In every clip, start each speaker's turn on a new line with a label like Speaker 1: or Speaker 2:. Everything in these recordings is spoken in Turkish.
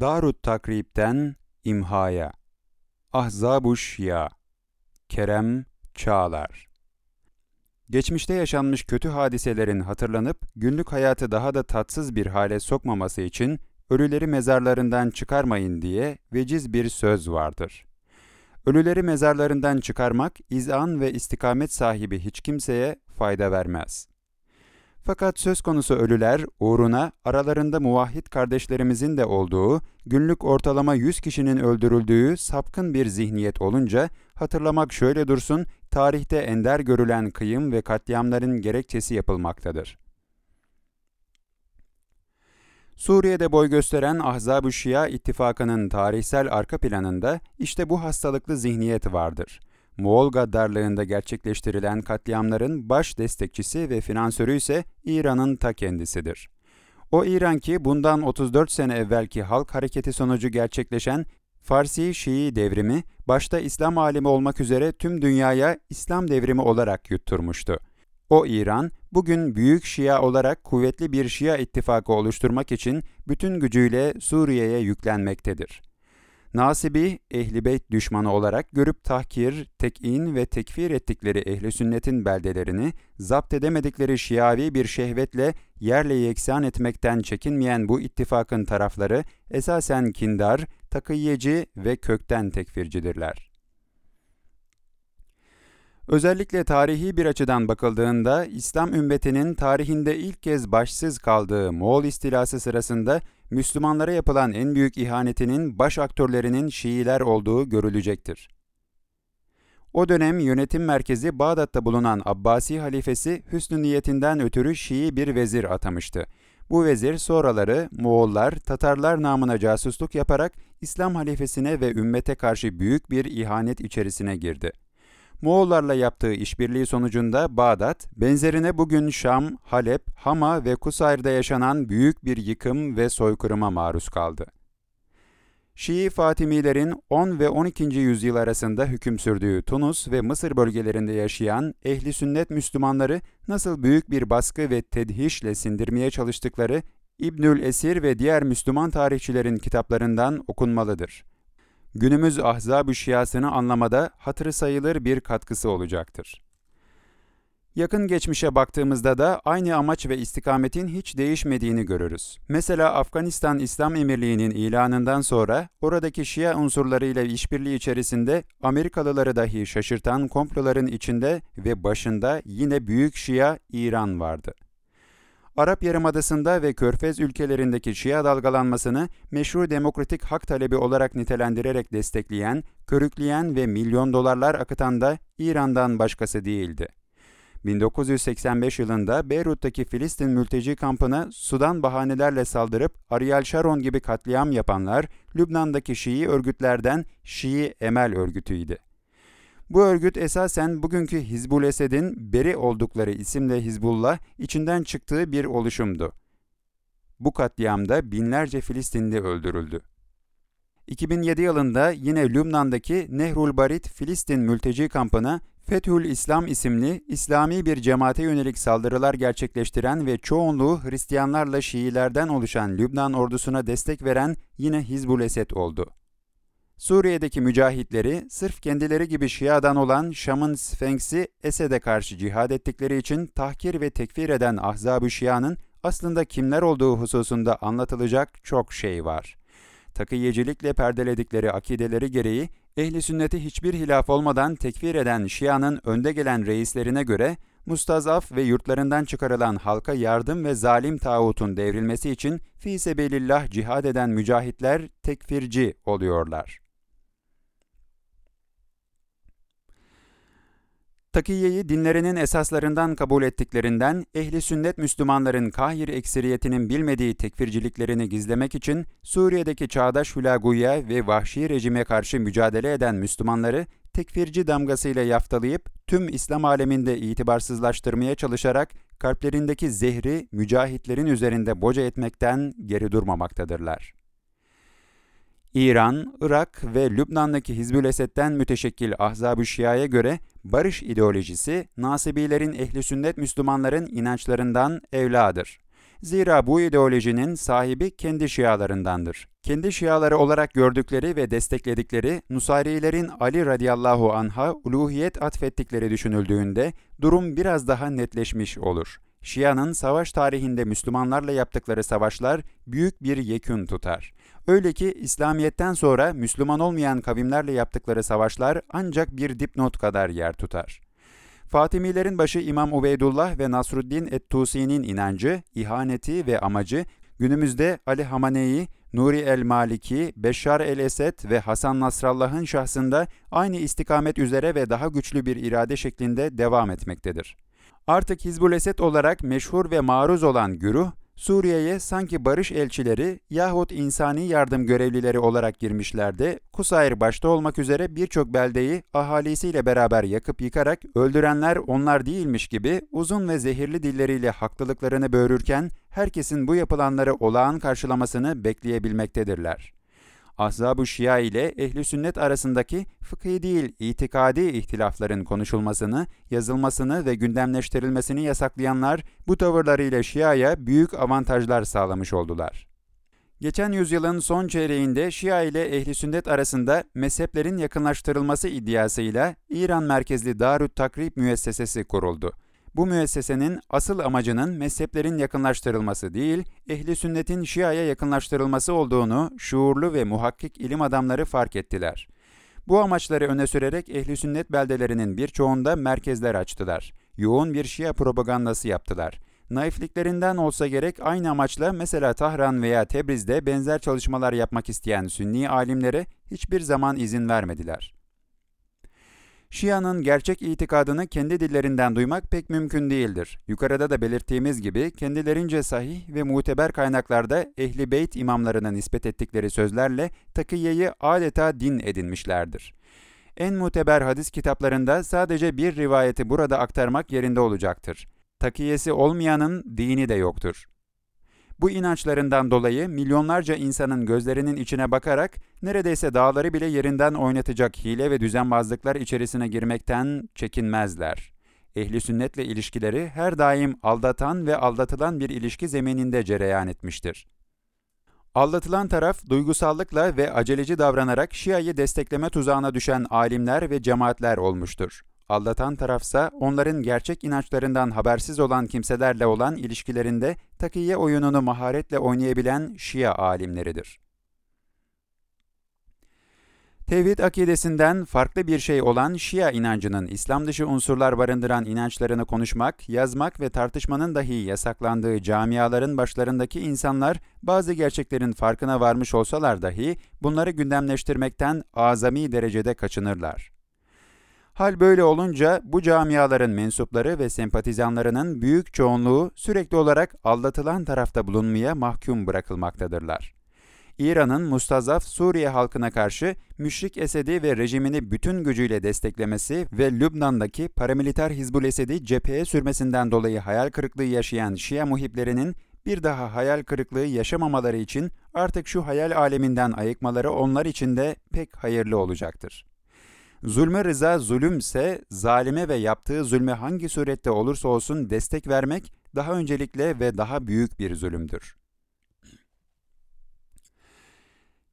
Speaker 1: Darut Takrib'den İmhaya Ahzab-ı Şia Kerem Çağlar Geçmişte yaşanmış kötü hadiselerin hatırlanıp günlük hayatı daha da tatsız bir hale sokmaması için ölüleri mezarlarından çıkarmayın diye veciz bir söz vardır. Ölüleri mezarlarından çıkarmak izan ve istikamet sahibi hiç kimseye fayda vermez. Fakat söz konusu ölüler uğruna aralarında muvahhid kardeşlerimizin de olduğu, günlük ortalama 100 kişinin öldürüldüğü sapkın bir zihniyet olunca hatırlamak şöyle dursun, tarihte ender görülen kıyım ve katliamların gerekçesi yapılmaktadır. Suriye'de boy gösteren Ahzab-ı Şia ittifakının tarihsel arka planında işte bu hastalıklı zihniyet vardır. Moğol gaddarlığında gerçekleştirilen katliamların baş destekçisi ve finansörü ise İran'ın ta kendisidir. O İran ki bundan 34 sene evvelki halk hareketi sonucu gerçekleşen Farsi Şii devrimi başta İslam alemi olmak üzere tüm dünyaya İslam devrimi olarak yutturmuştu. O İran, bugün büyük Şia olarak kuvvetli bir Şia ittifakı oluşturmak için bütün gücüyle Suriye'ye yüklenmektedir. Nasibi, ehli beyt düşmanı olarak görüp tahkir, tekin ve tekfir ettikleri ehli sünnetin beldelerini, zapt edemedikleri şiavi bir şehvetle yerle yeksan etmekten çekinmeyen bu ittifakın tarafları esasen kindar, takıyyeci ve kökten tekfircidirler. Özellikle tarihi bir açıdan bakıldığında İslam ümmetinin tarihinde ilk kez başsız kaldığı Moğol istilası sırasında Müslümanlara yapılan en büyük ihanetinin baş aktörlerinin Şiiler olduğu görülecektir. O dönem yönetim merkezi Bağdat'ta bulunan Abbasi halifesi hüsnü niyetinden ötürü Şii bir vezir atamıştı. Bu vezir sonraları Moğollar, Tatarlar namına casusluk yaparak İslam halifesine ve ümmete karşı büyük bir ihanet içerisine girdi. Moğollarla yaptığı işbirliği sonucunda Bağdat, benzerine bugün Şam, Halep, Hama ve Kusayr'da yaşanan büyük bir yıkım ve soykırıma maruz kaldı. Şii Fatimilerin 10 ve 12. yüzyıl arasında hüküm sürdüğü Tunus ve Mısır bölgelerinde yaşayan ehli sünnet Müslümanları nasıl büyük bir baskı ve tedhişle sindirmeye çalıştıkları İbnül Esir ve diğer Müslüman tarihçilerin kitaplarından okunmalıdır günümüz ahzab-ı şiasını anlamada hatırı sayılır bir katkısı olacaktır. Yakın geçmişe baktığımızda da aynı amaç ve istikametin hiç değişmediğini görürüz. Mesela Afganistan İslam Emirliği'nin ilanından sonra oradaki Şia unsurlarıyla işbirliği içerisinde Amerikalıları dahi şaşırtan komploların içinde ve başında yine büyük Şia İran vardı. Arap Yarımadası'nda ve Körfez ülkelerindeki Şia dalgalanmasını meşru demokratik hak talebi olarak nitelendirerek destekleyen, körükleyen ve milyon dolarlar akıtan da İran'dan başkası değildi. 1985 yılında Beyrut'taki Filistin mülteci kampına Sudan bahanelerle saldırıp Ariel Sharon gibi katliam yapanlar Lübnan'daki Şii örgütlerden Şii Emel örgütüydü. Bu örgüt esasen bugünkü Hizbul Esed'in beri oldukları isimle Hizbullah içinden çıktığı bir oluşumdu. Bu katliamda binlerce Filistinli öldürüldü. 2007 yılında yine Lübnan'daki Nehrul Barit Filistin mülteci kampına Fethül İslam isimli İslami bir cemaate yönelik saldırılar gerçekleştiren ve çoğunluğu Hristiyanlarla Şiilerden oluşan Lübnan ordusuna destek veren yine Hizbul Esed oldu. Suriye'deki mücahitleri sırf kendileri gibi Şia'dan olan Şam'ın Sfenks'i Esed'e karşı cihad ettikleri için tahkir ve tekfir eden Ahzab-ı Şia'nın aslında kimler olduğu hususunda anlatılacak çok şey var. Takiyecilikle perdeledikleri akideleri gereği ehli sünneti hiçbir hilaf olmadan tekfir eden Şia'nın önde gelen reislerine göre mustazaf ve yurtlarından çıkarılan halka yardım ve zalim tağutun devrilmesi için fi sebilillah cihad eden mücahitler tekfirci oluyorlar. Takiyeyi dinlerinin esaslarından kabul ettiklerinden ehli sünnet Müslümanların kahir ekseriyetinin bilmediği tekfirciliklerini gizlemek için Suriye'deki çağdaş hülaguya ve vahşi rejime karşı mücadele eden Müslümanları tekfirci damgasıyla yaftalayıp tüm İslam aleminde itibarsızlaştırmaya çalışarak kalplerindeki zehri mücahitlerin üzerinde boca etmekten geri durmamaktadırlar. İran, Irak ve Lübnan'daki Hizbül Esed'den müteşekkil Ahzab-ı Şia'ya göre barış ideolojisi Nasibilerin ehli sünnet Müslümanların inançlarından evladır. Zira bu ideolojinin sahibi kendi Şialarındandır. Kendi Şiaları olarak gördükleri ve destekledikleri Nusayrilerin Ali radıyallahu anha uluhiyet atfettikleri düşünüldüğünde durum biraz daha netleşmiş olur. Şia'nın savaş tarihinde Müslümanlarla yaptıkları savaşlar büyük bir yekün tutar. Öyle ki İslamiyet'ten sonra Müslüman olmayan kavimlerle yaptıkları savaşlar ancak bir dipnot kadar yer tutar. Fatimilerin başı İmam Ubeydullah ve Nasruddin et-Tusi'nin inancı, ihaneti ve amacı günümüzde Ali Hamaneyi, Nuri el-Maliki, Beşşar el-Esed ve Hasan Nasrallah'ın şahsında aynı istikamet üzere ve daha güçlü bir irade şeklinde devam etmektedir. Artık Hizbul Esed olarak meşhur ve maruz olan güruh, Suriye'ye sanki barış elçileri yahut insani yardım görevlileri olarak girmişlerdi, Kusayr başta olmak üzere birçok beldeyi ahalisiyle beraber yakıp yıkarak öldürenler onlar değilmiş gibi uzun ve zehirli dilleriyle haklılıklarını böğürürken herkesin bu yapılanları olağan karşılamasını bekleyebilmektedirler. Ahzab-ı Şia ile ehli sünnet arasındaki fıkhi değil itikadi ihtilafların konuşulmasını, yazılmasını ve gündemleştirilmesini yasaklayanlar bu tavırlarıyla Şia'ya büyük avantajlar sağlamış oldular. Geçen yüzyılın son çeyreğinde Şia ile ehli sünnet arasında mezheplerin yakınlaştırılması iddiasıyla İran merkezli Darut Takrib müessesesi kuruldu. Bu müessesenin asıl amacının mezheplerin yakınlaştırılması değil, ehli sünnetin Şia'ya yakınlaştırılması olduğunu şuurlu ve muhakkik ilim adamları fark ettiler. Bu amaçları öne sürerek ehli sünnet beldelerinin birçoğunda merkezler açtılar. Yoğun bir Şia propagandası yaptılar. Naifliklerinden olsa gerek aynı amaçla mesela Tahran veya Tebriz'de benzer çalışmalar yapmak isteyen Sünni alimlere hiçbir zaman izin vermediler. Şia'nın gerçek itikadını kendi dillerinden duymak pek mümkün değildir. Yukarıda da belirttiğimiz gibi kendilerince sahih ve muteber kaynaklarda Ehli Beyt imamlarına nispet ettikleri sözlerle takiyeyi adeta din edinmişlerdir. En muteber hadis kitaplarında sadece bir rivayeti burada aktarmak yerinde olacaktır. Takiyesi olmayanın dini de yoktur. Bu inançlarından dolayı milyonlarca insanın gözlerinin içine bakarak neredeyse dağları bile yerinden oynatacak hile ve düzenbazlıklar içerisine girmekten çekinmezler. Ehli sünnetle ilişkileri her daim aldatan ve aldatılan bir ilişki zemininde cereyan etmiştir. Aldatılan taraf duygusallıkla ve aceleci davranarak Şia'yı destekleme tuzağına düşen alimler ve cemaatler olmuştur. Aldatan tarafsa onların gerçek inançlarından habersiz olan kimselerle olan ilişkilerinde takiye oyununu maharetle oynayabilen Şia alimleridir. Tevhid akidesinden farklı bir şey olan Şia inancının İslam dışı unsurlar barındıran inançlarını konuşmak, yazmak ve tartışmanın dahi yasaklandığı camiaların başlarındaki insanlar bazı gerçeklerin farkına varmış olsalar dahi bunları gündemleştirmekten azami derecede kaçınırlar. Hal böyle olunca bu camiaların mensupları ve sempatizanlarının büyük çoğunluğu sürekli olarak aldatılan tarafta bulunmaya mahkum bırakılmaktadırlar. İran'ın mustazaf Suriye halkına karşı müşrik Esedi ve rejimini bütün gücüyle desteklemesi ve Lübnan'daki paramiliter Hizbul Esed'i cepheye sürmesinden dolayı hayal kırıklığı yaşayan Şia muhiplerinin bir daha hayal kırıklığı yaşamamaları için artık şu hayal aleminden ayıkmaları onlar için de pek hayırlı olacaktır. Zulme rıza zulümse, zalime ve yaptığı zulme hangi surette olursa olsun destek vermek daha öncelikle ve daha büyük bir zulümdür.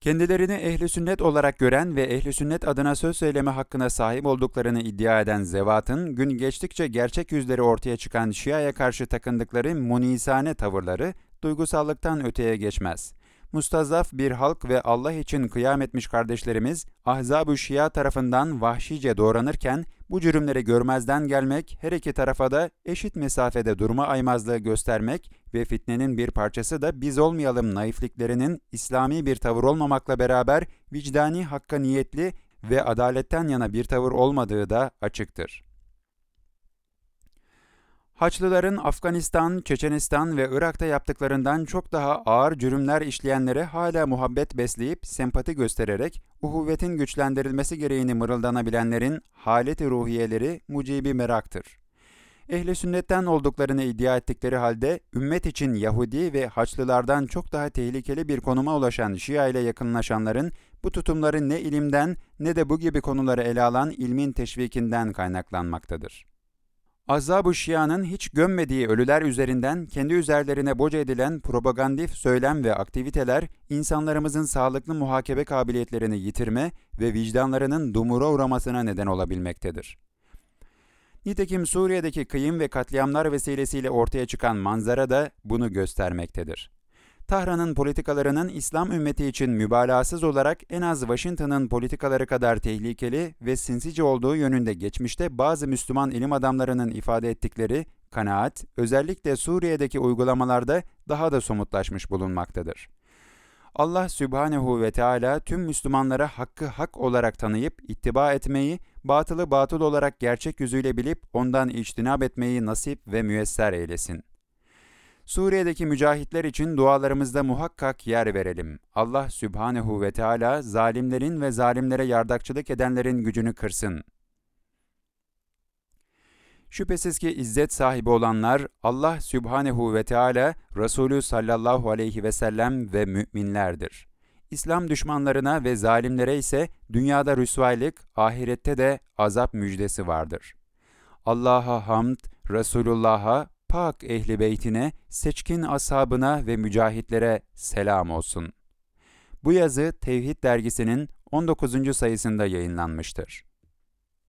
Speaker 1: Kendilerini ehli sünnet olarak gören ve ehli sünnet adına söz söyleme hakkına sahip olduklarını iddia eden zevatın gün geçtikçe gerçek yüzleri ortaya çıkan Şia'ya karşı takındıkları munisane tavırları duygusallıktan öteye geçmez. Mustazaf bir halk ve Allah için kıyam etmiş kardeşlerimiz Ahzab-ı Şia tarafından vahşice doğranırken bu cürümleri görmezden gelmek, her iki tarafa da eşit mesafede durma aymazlığı göstermek ve fitnenin bir parçası da biz olmayalım naifliklerinin İslami bir tavır olmamakla beraber vicdani hakka niyetli ve adaletten yana bir tavır olmadığı da açıktır. Haçlıların Afganistan, Çeçenistan ve Irak'ta yaptıklarından çok daha ağır cürümler işleyenlere hala muhabbet besleyip sempati göstererek uhuvvetin güçlendirilmesi gereğini mırıldanabilenlerin haleti ruhiyeleri mucibi meraktır. Ehli sünnetten olduklarını iddia ettikleri halde ümmet için Yahudi ve Haçlılardan çok daha tehlikeli bir konuma ulaşan Şia ile yakınlaşanların bu tutumları ne ilimden ne de bu gibi konuları ele alan ilmin teşvikinden kaynaklanmaktadır. Azab-ı Şia'nın hiç gömmediği ölüler üzerinden kendi üzerlerine boca edilen propagandif söylem ve aktiviteler insanlarımızın sağlıklı muhakeme kabiliyetlerini yitirme ve vicdanlarının dumura uğramasına neden olabilmektedir. Nitekim Suriye'deki kıyım ve katliamlar vesilesiyle ortaya çıkan manzara da bunu göstermektedir. Tahran'ın politikalarının İslam ümmeti için mübalağasız olarak en az Washington'ın politikaları kadar tehlikeli ve sinsice olduğu yönünde geçmişte bazı Müslüman ilim adamlarının ifade ettikleri kanaat, özellikle Suriye'deki uygulamalarda daha da somutlaşmış bulunmaktadır. Allah Sübhanehu ve Teala tüm Müslümanlara hakkı hak olarak tanıyıp ittiba etmeyi, batılı batıl olarak gerçek yüzüyle bilip ondan içtinab etmeyi nasip ve müyesser eylesin. Suriye'deki mücahitler için dualarımızda muhakkak yer verelim. Allah Sübhanehu ve Teala zalimlerin ve zalimlere yardakçılık edenlerin gücünü kırsın. Şüphesiz ki izzet sahibi olanlar Allah Sübhanehu ve Teala Resulü sallallahu aleyhi ve sellem ve müminlerdir. İslam düşmanlarına ve zalimlere ise dünyada rüsvaylık, ahirette de azap müjdesi vardır. Allah'a hamd, Resulullah'a, pak ehli beytine, seçkin ashabına ve mücahitlere selam olsun. Bu yazı Tevhid dergisinin 19. sayısında yayınlanmıştır.